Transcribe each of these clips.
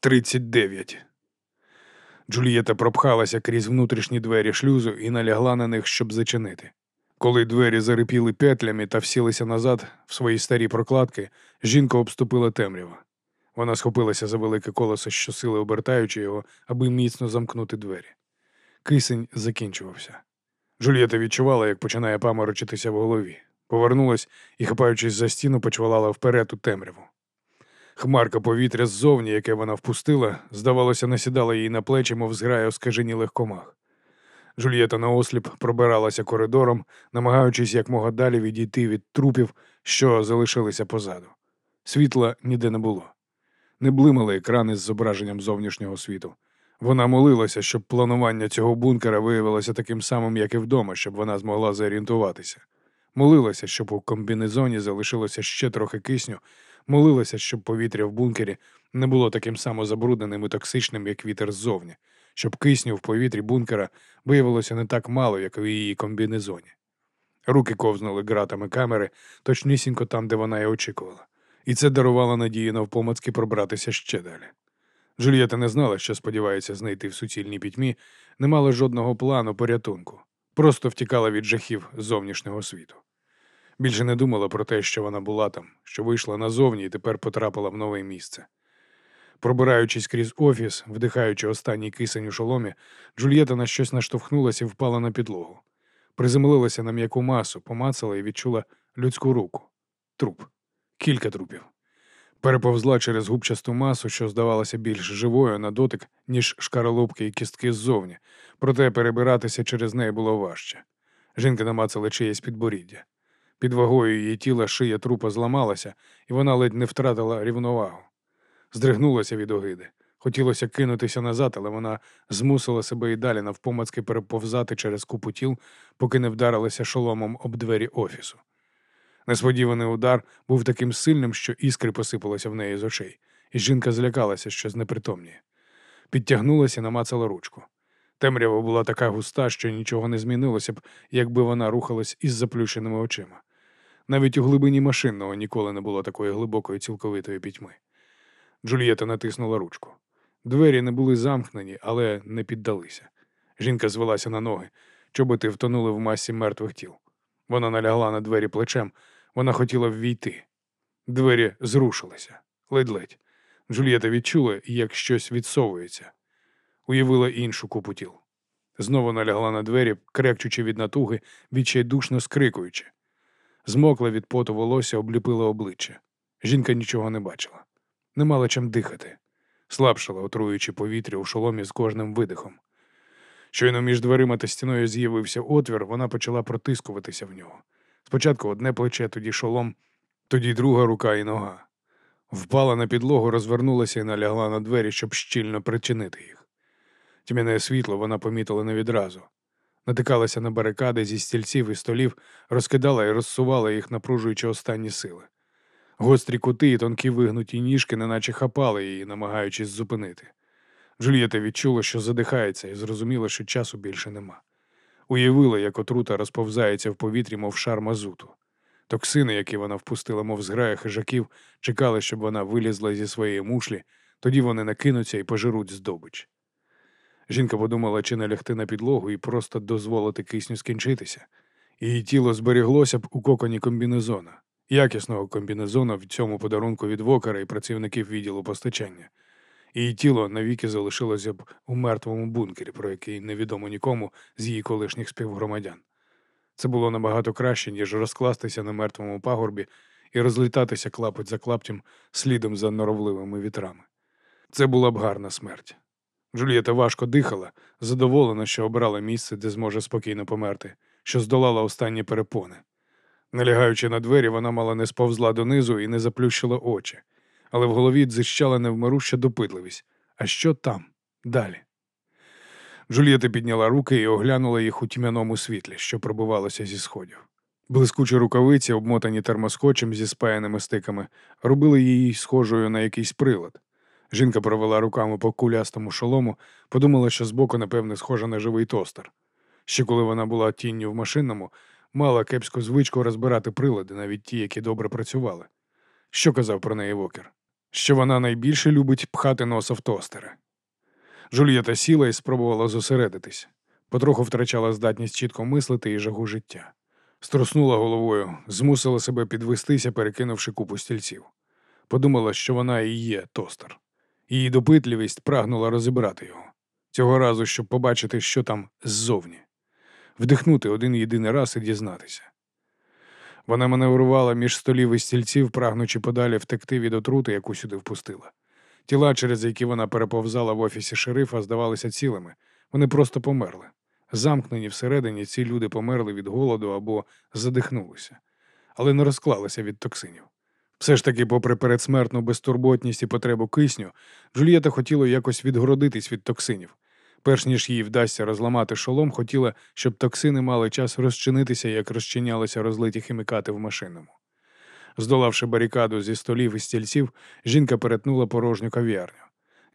39. Джульєта пропхалася крізь внутрішні двері шлюзу і налягла на них, щоб зачинити. Коли двері зарипіли петлями та всілися назад в свої старі прокладки, жінка обступила темрява. Вона схопилася за велике колесо, щосили обертаючи його, аби міцно замкнути двері. Кисень закінчувався. Джульєта відчувала, як починає паморочитися в голові. Повернулась і, хапаючись за стіну, почвалала вперед у темряву. Хмарка повітря ззовні, яке вона впустила, здавалося, насідала їй на плечі, мов зграя оскаженілих комах. Жульєта наосліп пробиралася коридором, намагаючись якмога далі відійти від трупів, що залишилися позаду. Світла ніде не було. Не блимали екрани з зображенням зовнішнього світу. Вона молилася, щоб планування цього бункера виявилося таким самим, як і вдома, щоб вона змогла зорієнтуватися. Молилася, щоб у комбінезоні залишилося ще трохи кисню, молилася, щоб повітря в бункері не було таким само забрудненим і токсичним, як вітер ззовні, щоб кисню в повітрі бункера виявилося не так мало, як у її комбінезоні. Руки ковзнули ґратами камери, точнісінько там, де вона і очікувала, і це дарувало надію навпомацьки пробратися ще далі. Жульєта не знала, що сподівається знайти в суцільній пітьмі, не мала жодного плану порятунку, просто втікала від жахів зовнішнього світу. Більше не думала про те, що вона була там, що вийшла назовні і тепер потрапила в нове місце. Пробираючись крізь офіс, вдихаючи останній кисень у шоломі, Джульєта на щось наштовхнулася і впала на підлогу. Приземлилася на м'яку масу, помацала і відчула людську руку. Труп. Кілька трупів. Переповзла через губчасту масу, що здавалася більш живою на дотик, ніж шкаролупки і кістки ззовні, проте перебиратися через неї було важче. Жінка намацала чиєсь підборіддя. Під вагою її тіла шия трупа зламалася, і вона ледь не втратила рівновагу. Здригнулася від огиди. Хотілося кинутися назад, але вона змусила себе і далі навпомацки переповзати через купу тіл, поки не вдарилася шоломом об двері офісу. Несподіваний удар був таким сильним, що іскри посипалися в неї з очей, і жінка злякалася, що знепритомніє. Підтягнулася і намацала ручку. Темрява була така густа, що нічого не змінилося б, якби вона рухалась із заплющеними очима. Навіть у глибині машинного ніколи не було такої глибокої цілковитої пітьми. Джульєта натиснула ручку. Двері не були замкнені, але не піддалися. Жінка звелася на ноги, чоботи втонули в масі мертвих тіл. Вона налягла на двері плечем, вона хотіла ввійти. Двері зрушилися, ледь-ледь. Джульєта відчула, як щось відсовується. Уявила іншу купу тіл. Знову налягла на двері, крекчучи від натуги, відчайдушно скрикуючи. Змокла від поту волосся, обліпила обличчя. Жінка нічого не бачила, не мала чим дихати, слабшала, отруючи повітря у шоломі з кожним видихом. Щойно між дверима та стіною з'явився отвір, вона почала протискуватися в нього. Спочатку одне плече, тоді шолом, тоді друга рука і нога. Впала на підлогу, розвернулася і налягла на двері, щоб щільно причинити їх. Тьмяне світло вона помітила не відразу. Натикалася на барикади зі стільців і столів, розкидала і розсувала їх, напружуючи останні сили. Гострі кути і тонкі вигнуті ніжки, неначе хапали її, намагаючись зупинити. Джульєта відчула, що задихається, і зрозуміла, що часу більше нема. Уявила, як отрута розповзається в повітрі, мов шар мазуту. Токсини, які вона впустила, мов зграя хижаків, чекали, щоб вона вилізла зі своєї мушлі, тоді вони накинуться і пожируть здобич. Жінка подумала, чи не лягти на підлогу і просто дозволити кисню скінчитися. Її тіло зберіглося б у коконі комбінезона, якісного комбінезона в цьому подарунку від вокера і працівників відділу постачання. Її тіло навіки залишилося б у мертвому бункері, про який невідомо нікому з її колишніх співгромадян. Це було набагато краще, ніж розкластися на мертвому пагорбі і розлітатися клапоть за клаптем слідом за норовливими вітрами. Це була б гарна смерть. Джульєта важко дихала, задоволена, що обрала місце, де зможе спокійно померти, що здолала останні перепони. Налягаючи на двері, вона мала не сповзла донизу і не заплющила очі, але в голові дзищала невмируща допитливість. А що там? Далі? Джульєта підняла руки і оглянула їх у тьмяному світлі, що пробивалося зі сходів. Блискучі рукавиці, обмотані термоскотчем зі спаяними стиками, робили її схожою на якийсь прилад. Жінка провела руками по кулястому шолому, подумала, що збоку, напевне, схожа на живий тостер. Ще коли вона була тінню в машинному, мала кепську звичку розбирати прилади, навіть ті, які добре працювали. Що казав про неї Вокер? що вона найбільше любить пхати носа в тостери. Жульєта сіла і спробувала зосередитись, потроху втрачала здатність чітко мислити і жагу життя. Струснула головою, змусила себе підвестися, перекинувши купу стільців. Подумала, що вона і є тостер. Її допитливість прагнула розібрати його. Цього разу, щоб побачити, що там ззовні, вдихнути один єдиний раз і дізнатися. Вона маневрувала між столів і стільців, прагнучи подалі втекти від отрути, яку сюди впустила. Тіла, через які вона переповзала в офісі шерифа, здавалися цілими. Вони просто померли. Замкнені всередині, ці люди померли від голоду або задихнулися, але не розклалися від токсинів. Все ж таки, попри передсмертну безтурботність і потребу кисню, Джульєта хотіла якось відгородитись від токсинів. Перш ніж їй вдасться розламати шолом, хотіла, щоб токсини мали час розчинитися, як розчинялися розлиті хімікати в машинному. Здолавши барикаду зі столів і стільців, жінка перетнула порожню кав'ярню.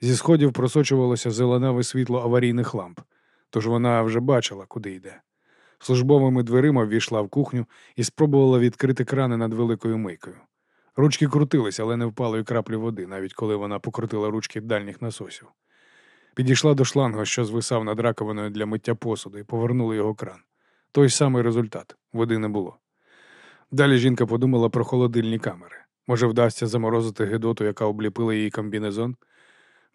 Зі сходів просочувалося зеленаве світло аварійних ламп, тож вона вже бачила, куди йде. Службовими дверима ввійшла в кухню і спробувала відкрити крани над великою мийкою. Ручки крутилися, але не впало й краплі води, навіть коли вона покрутила ручки дальніх насосів. Підійшла до шланга, що звисав над раковиною для миття посуду, і повернула його кран. Той самий результат води не було. Далі жінка подумала про холодильні камери. Може, вдасться заморозити гидоту, яка обліпила її комбінезон.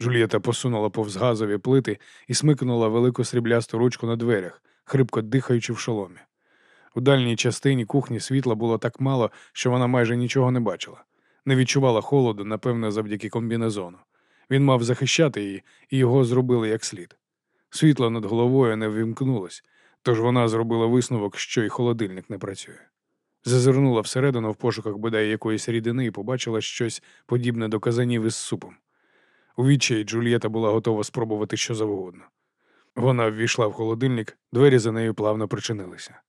Джульєта посунула повз газові плити і смикнула велику сріблясту ручку на дверях, хрипко дихаючи в шоломі. У дальній частині кухні світла було так мало, що вона майже нічого не бачила. Не відчувала холоду, напевне, завдяки комбінезону. Він мав захищати її, і його зробили як слід. Світло над головою не ввімкнулось, тож вона зробила висновок, що й холодильник не працює. Зазирнула всередину в пошуках бодай якоїсь рідини і побачила щось подібне до казанів із супом. У відчаї Джульєта була готова спробувати що завгодно. Вона ввійшла в холодильник, двері за нею плавно причинилися.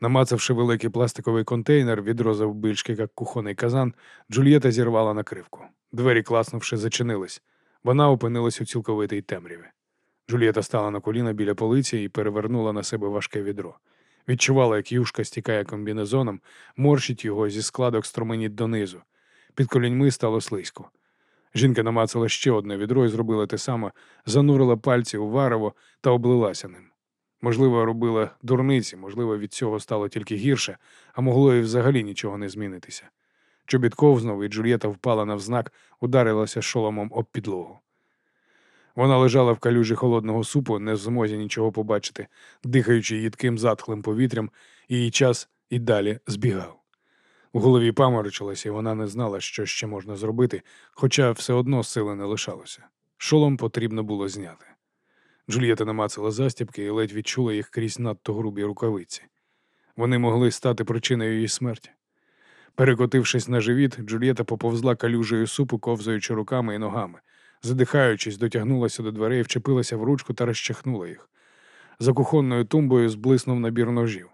Намацавши великий пластиковий контейнер, відро завбільшки, як кухонний казан, Джульєта зірвала накривку. Двері, класнувши, зачинились. Вона опинилась у цілковитій темряві. Джульєта стала на коліна біля полиці і перевернула на себе важке відро. Відчувала, як юшка стікає комбінезоном, морщить його зі складок струменіть донизу. Під коліньми стало слизько. Жінка намацала ще одне відро і зробила те саме, занурила пальці у варево та облилася ним. Можливо, робила дурниці, можливо, від цього стало тільки гірше, а могло і взагалі нічого не змінитися. Чобіт ковзнув, і Джульєта впала навзнак, ударилася шоломом об підлогу. Вона лежала в калюжі холодного супу, не в змозі нічого побачити, дихаючи їдким затхлим повітрям, і її час і далі збігав. У голові паморочилася, і вона не знала, що ще можна зробити, хоча все одно сили не лишалося. Шолом потрібно було зняти. Джульєта намацала застібки і ледь відчула їх крізь надто грубі рукавиці. Вони могли стати причиною її смерті. Перекотившись на живіт, Джульєта поповзла калюжею супу, ковзаючи руками і ногами. Задихаючись, дотягнулася до дверей, вчепилася в ручку та розчахнула їх. За кухонною тумбою зблиснув набір ножів.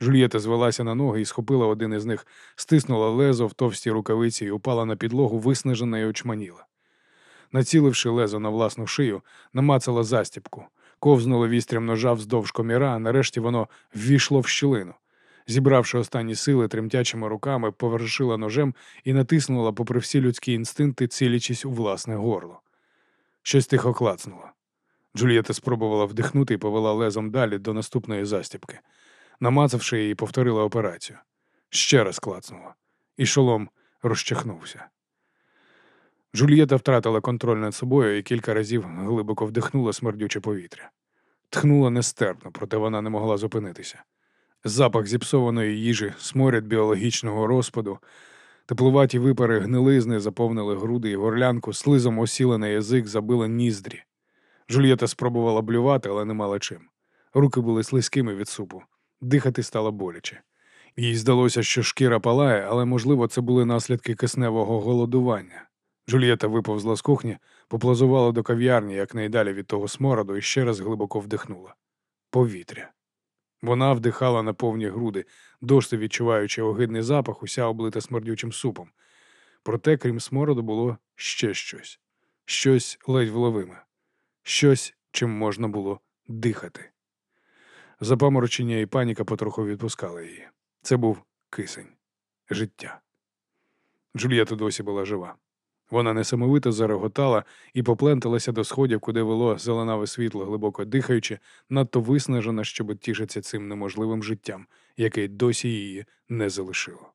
Жульєта звелася на ноги і схопила один із них, стиснула лезо в товсті рукавиці і упала на підлогу, виснажена і очманіла. Націливши лезо на власну шию, намацала застіпку, ковзнула вістрям ножа вздовж коміра, а нарешті воно ввійшло в щілину. Зібравши останні сили тремтячими руками, повершила ножем і натиснула, попри всі людські інстинкти, цілячись у власне горло. Щось тихо клацнуло. Джульєта спробувала вдихнути і повела лезом далі до наступної застіпки. Намацавши її, повторила операцію. Ще раз клацнула, і шолом розчахнувся. Джульєта втратила контроль над собою і кілька разів глибоко вдихнула смердюче повітря. Тхнула нестерпно, проте вона не могла зупинитися. Запах зіпсованої їжі, сморід біологічного розпаду, теплуваті випари гнилизни заповнили груди і горлянку, слизом осіли на язик, забила ніздрі. Жульєта спробувала блювати, але не мала чим. Руки були слизькими від супу, дихати стало боляче. Їй здалося, що шкіра палає, але, можливо, це були наслідки кисневого голодування. Джульєта виповзла з кухні, поплазувала до кав'ярні якнайдалі від того смороду і ще раз глибоко вдихнула. Повітря. Вона вдихала на повні груди, досі відчуваючи огидний запах, уся облита смердючим супом. Проте, крім смороду, було ще щось, щось ледь вловиме, щось, чим можна було дихати. Запаморочення і паніка потроху відпускали її. Це був кисень, життя. Джульєта досі була жива. Вона несамовито зареготала і попленталася до сходів, куди вело зеленаве світло, глибоко дихаючи, надто виснажена, щоб тішитися цим неможливим життям, яке досі її не залишило.